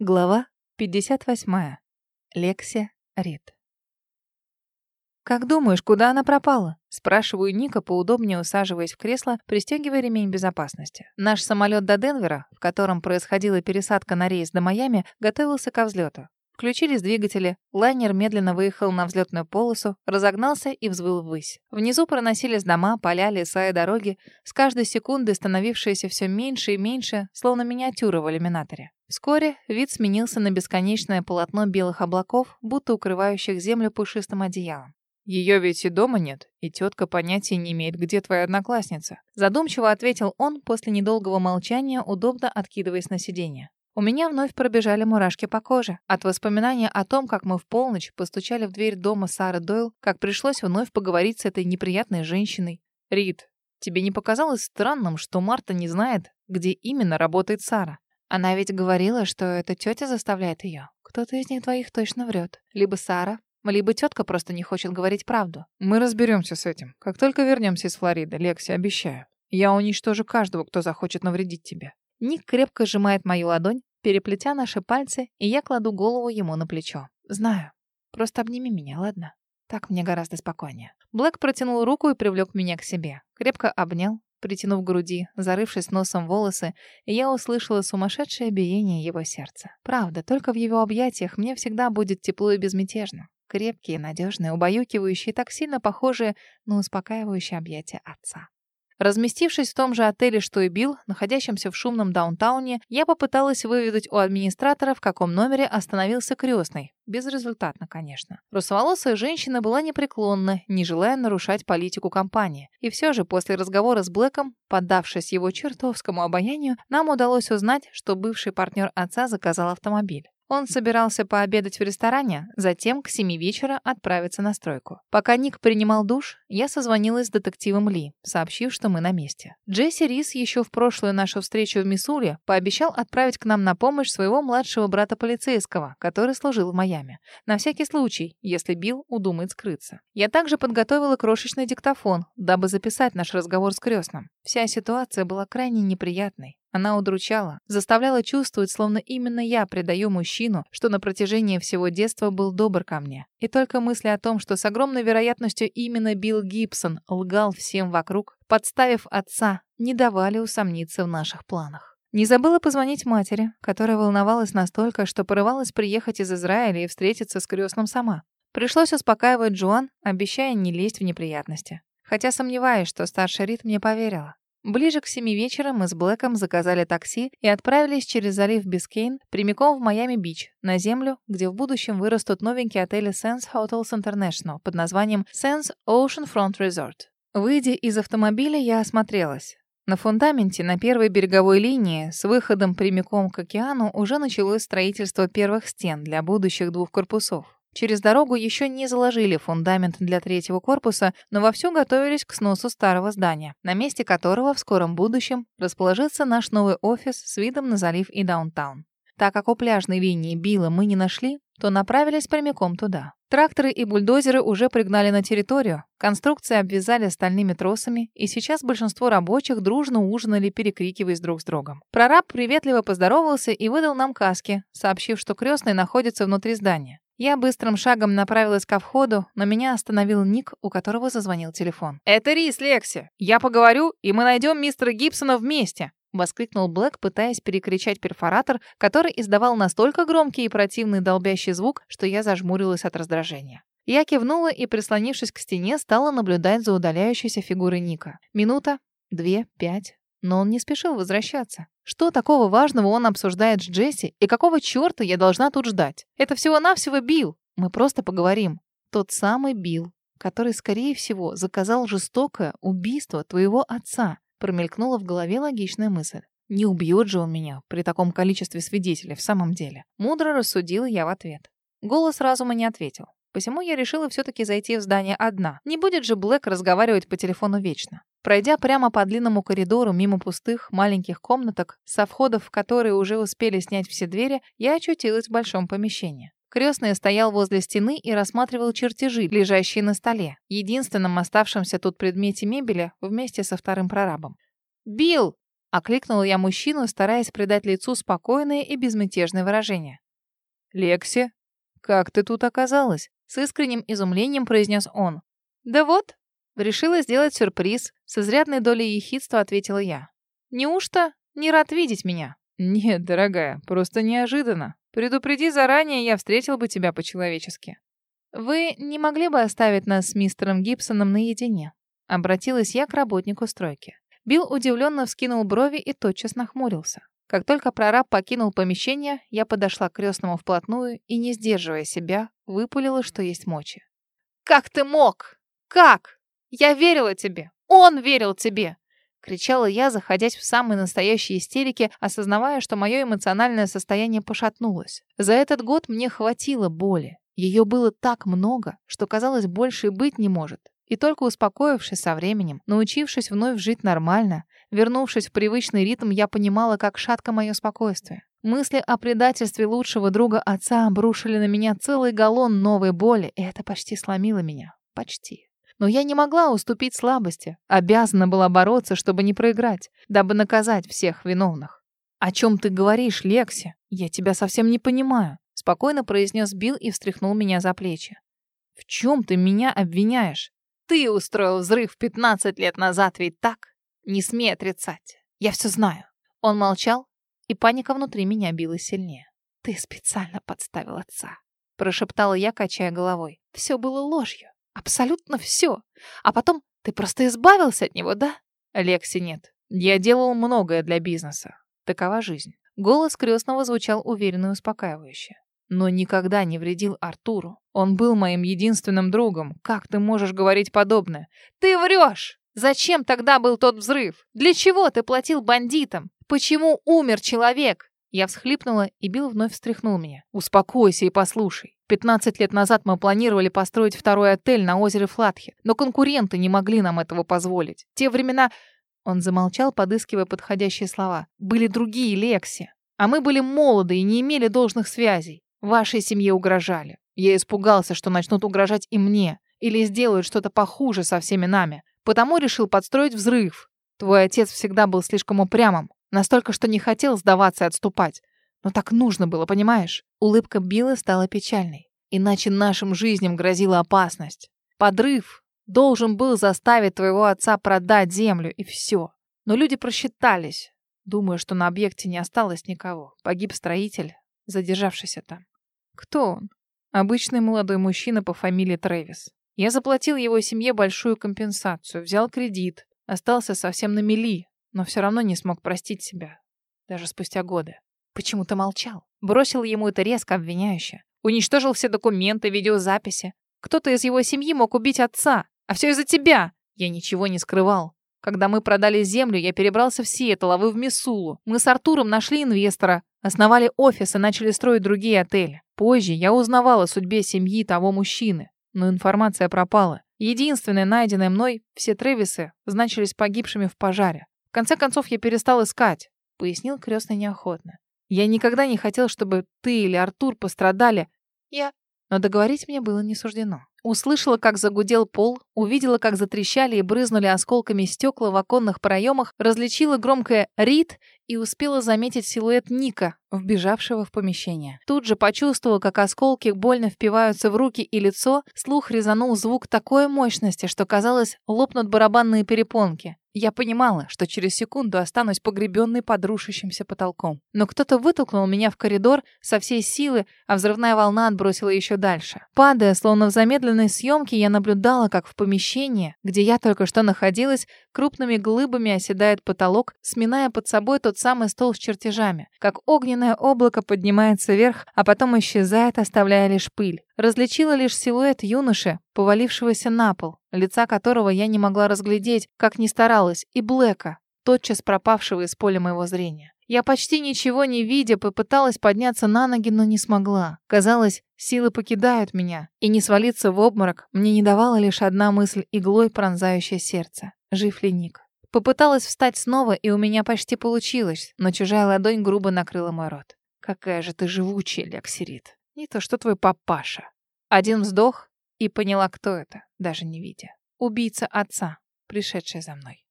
Глава 58. Лексия Рид. «Как думаешь, куда она пропала?» Спрашиваю Ника, поудобнее усаживаясь в кресло, пристегивая ремень безопасности. Наш самолет до Денвера, в котором происходила пересадка на рейс до Майами, готовился ко взлету. Включились двигатели, лайнер медленно выехал на взлетную полосу, разогнался и взвыл ввысь. Внизу проносились дома, поля, леса и дороги, с каждой секундой становившиеся все меньше и меньше, словно миниатюры в иллюминаторе. Вскоре вид сменился на бесконечное полотно белых облаков, будто укрывающих землю пушистым одеялом. Ее ведь и дома нет, и тетка понятия не имеет, где твоя одноклассница. Задумчиво ответил он после недолгого молчания, удобно откидываясь на сиденье. У меня вновь пробежали мурашки по коже. От воспоминания о том, как мы в полночь постучали в дверь дома Сары Дойл, как пришлось вновь поговорить с этой неприятной женщиной. Рид, тебе не показалось странным, что Марта не знает, где именно работает Сара? Она ведь говорила, что эта тетя заставляет ее. Кто-то из них двоих точно врет. Либо Сара, либо тетка просто не хочет говорить правду. Мы разберемся с этим. Как только вернемся из Флориды, Лекси, обещаю. Я уничтожу каждого, кто захочет навредить тебе. Ник крепко сжимает мою ладонь, переплетя наши пальцы, и я кладу голову ему на плечо. Знаю. Просто обними меня, ладно? Так мне гораздо спокойнее. Блэк протянул руку и привлек меня к себе. Крепко обнял, притянув груди, зарывшись носом волосы, и я услышала сумасшедшее биение его сердца. Правда, только в его объятиях мне всегда будет тепло и безмятежно. Крепкие, надежные, убаюкивающие, так сильно похожие на успокаивающие объятия отца. Разместившись в том же отеле, что и Билл, находящемся в шумном даунтауне, я попыталась выведать у администратора, в каком номере остановился крестный. Безрезультатно, конечно. Русоволосая женщина была непреклонна, не желая нарушать политику компании. И все же после разговора с Блэком, поддавшись его чертовскому обаянию, нам удалось узнать, что бывший партнер отца заказал автомобиль. Он собирался пообедать в ресторане, затем к семи вечера отправиться на стройку. Пока Ник принимал душ, я созвонилась с детективом Ли, сообщив, что мы на месте. Джесси Рис еще в прошлую нашу встречу в Миссури пообещал отправить к нам на помощь своего младшего брата полицейского, который служил в Майами. На всякий случай, если Билл удумает скрыться. Я также подготовила крошечный диктофон, дабы записать наш разговор с крестным. Вся ситуация была крайне неприятной. Она удручала, заставляла чувствовать, словно именно я предаю мужчину, что на протяжении всего детства был добр ко мне. И только мысли о том, что с огромной вероятностью именно Билл Гибсон лгал всем вокруг, подставив отца, не давали усомниться в наших планах. Не забыла позвонить матери, которая волновалась настолько, что порывалась приехать из Израиля и встретиться с крестным сама. Пришлось успокаивать Джоан, обещая не лезть в неприятности. Хотя сомневаюсь, что старший Рит мне поверила. Ближе к семи вечера мы с Блэком заказали такси и отправились через залив Бискейн прямиком в Майами-Бич, на землю, где в будущем вырастут новенькие отели Sands Hotels International под названием Sands Oceanfront Resort. Выйдя из автомобиля, я осмотрелась. На фундаменте на первой береговой линии с выходом прямиком к океану уже началось строительство первых стен для будущих двух корпусов. Через дорогу еще не заложили фундамент для третьего корпуса, но вовсю готовились к сносу старого здания, на месте которого в скором будущем расположится наш новый офис с видом на залив и даунтаун. Так как у пляжной линии Билла мы не нашли, то направились прямиком туда. Тракторы и бульдозеры уже пригнали на территорию, конструкции обвязали стальными тросами, и сейчас большинство рабочих дружно ужинали, перекрикиваясь друг с другом. Прораб приветливо поздоровался и выдал нам каски, сообщив, что крестный находится внутри здания. Я быстрым шагом направилась ко входу, но меня остановил Ник, у которого зазвонил телефон. «Это Рис, Лекси. Я поговорю, и мы найдем мистера Гибсона вместе», — воскликнул Блэк, пытаясь перекричать перфоратор, который издавал настолько громкий и противный долбящий звук, что я зажмурилась от раздражения. Я кивнула и, прислонившись к стене, стала наблюдать за удаляющейся фигурой Ника. Минута, две, пять, но он не спешил возвращаться. Что такого важного он обсуждает с Джесси, и какого черта я должна тут ждать? Это всего-навсего Билл. Мы просто поговорим. Тот самый Билл, который, скорее всего, заказал жестокое убийство твоего отца. Промелькнула в голове логичная мысль. Не убьет же он меня при таком количестве свидетелей в самом деле. Мудро рассудила я в ответ. Голос разума не ответил. Посему я решила все-таки зайти в здание одна. Не будет же Блэк разговаривать по телефону вечно. Пройдя прямо по длинному коридору мимо пустых маленьких комнаток, со входов в которые уже успели снять все двери, я очутилась в большом помещении. Крестный стоял возле стены и рассматривал чертежи, лежащие на столе, единственном оставшемся тут предмете мебели вместе со вторым прорабом. «Билл!» Окликнула я мужчину, стараясь придать лицу спокойное и безмятежное выражение. «Лекси, как ты тут оказалась?» С искренним изумлением произнес он. «Да вот, решила сделать сюрприз», с изрядной долей ехидства ответила я. «Неужто не рад видеть меня?» «Нет, дорогая, просто неожиданно. Предупреди заранее, я встретил бы тебя по-человечески». «Вы не могли бы оставить нас с мистером Гибсоном наедине?» Обратилась я к работнику стройки. Билл удивленно вскинул брови и тотчас нахмурился. Как только прораб покинул помещение, я подошла к крестному вплотную и, не сдерживая себя, выпалила, что есть мочи. «Как ты мог? Как? Я верила тебе! Он верил тебе!» Кричала я, заходясь в самые настоящие истерики, осознавая, что мое эмоциональное состояние пошатнулось. За этот год мне хватило боли. Ее было так много, что, казалось, больше и быть не может. И только успокоившись со временем, научившись вновь жить нормально, вернувшись в привычный ритм, я понимала, как шатко мое спокойствие. Мысли о предательстве лучшего друга отца обрушили на меня целый галлон новой боли, и это почти сломило меня. Почти. Но я не могла уступить слабости, обязана была бороться, чтобы не проиграть, дабы наказать всех виновных. «О чем ты говоришь, Лекси? Я тебя совсем не понимаю», спокойно произнес Билл и встряхнул меня за плечи. «В чем ты меня обвиняешь?» Ты устроил взрыв 15 лет назад, ведь так? Не смей отрицать. Я все знаю. Он молчал, и паника внутри меня билась сильнее. Ты специально подставил отца. Прошептала я, качая головой. Все было ложью. Абсолютно все. А потом ты просто избавился от него, да? Лекси нет. Я делал многое для бизнеса. Такова жизнь. Голос крестного звучал уверенно и успокаивающе но никогда не вредил Артуру. Он был моим единственным другом. Как ты можешь говорить подобное? Ты врешь! Зачем тогда был тот взрыв? Для чего ты платил бандитам? Почему умер человек? Я всхлипнула, и Билл вновь встряхнул меня. «Успокойся и послушай. 15 лет назад мы планировали построить второй отель на озере Флатхе, но конкуренты не могли нам этого позволить. Те времена...» Он замолчал, подыскивая подходящие слова. «Были другие Лекси. А мы были молоды и не имели должных связей. Вашей семье угрожали. Я испугался, что начнут угрожать и мне, или сделают что-то похуже со всеми нами. Потому решил подстроить взрыв. Твой отец всегда был слишком упрямым, настолько, что не хотел сдаваться и отступать. Но так нужно было, понимаешь? Улыбка Билла стала печальной. Иначе нашим жизням грозила опасность. Подрыв должен был заставить твоего отца продать землю, и все. Но люди просчитались. Думаю, что на объекте не осталось никого. Погиб строитель, задержавшийся там. Кто он? Обычный молодой мужчина по фамилии Трэвис. Я заплатил его семье большую компенсацию, взял кредит, остался совсем на мели, но все равно не смог простить себя. Даже спустя годы. Почему-то молчал. Бросил ему это резко обвиняюще. Уничтожил все документы, видеозаписи. Кто-то из его семьи мог убить отца. А все из-за тебя. Я ничего не скрывал. Когда мы продали землю, я перебрался в Сиэтл, а вы в Миссулу. Мы с Артуром нашли инвестора, основали офис и начали строить другие отели. Позже я узнавала о судьбе семьи того мужчины, но информация пропала. Единственное найденное мной, все Тревисы значились погибшими в пожаре. В конце концов, я перестал искать, пояснил крестный неохотно. Я никогда не хотел, чтобы ты или Артур пострадали. Я... Но договорить мне было не суждено. Услышала, как загудел пол, увидела, как затрещали и брызнули осколками стекла в оконных проемах, различила громкое «Рид» и успела заметить силуэт Ника, вбежавшего в помещение. Тут же почувствовала, как осколки больно впиваются в руки и лицо, слух резанул звук такой мощности, что, казалось, лопнут барабанные перепонки. Я понимала, что через секунду останусь погребенной под рушащимся потолком. Но кто-то вытолкнул меня в коридор со всей силы, а взрывная волна отбросила еще дальше. Падая, словно в замедленной съемке, я наблюдала, как в помещении, где я только что находилась, крупными глыбами оседает потолок, сминая под собой тот самый стол с чертежами. Как огненное облако поднимается вверх, а потом исчезает, оставляя лишь пыль. Различила лишь силуэт юноши, повалившегося на пол, лица которого я не могла разглядеть, как ни старалась, и Блэка, тотчас пропавшего из поля моего зрения. Я почти ничего не видя попыталась подняться на ноги, но не смогла. Казалось, силы покидают меня, и не свалиться в обморок мне не давала лишь одна мысль, иглой пронзающее сердце. Жив ли Ник? Попыталась встать снова, и у меня почти получилось, но чужая ладонь грубо накрыла мой рот. «Какая же ты живучая, Лексерит!» Не то что твой папаша. Один вздох и поняла, кто это, даже не видя. Убийца отца, пришедший за мной.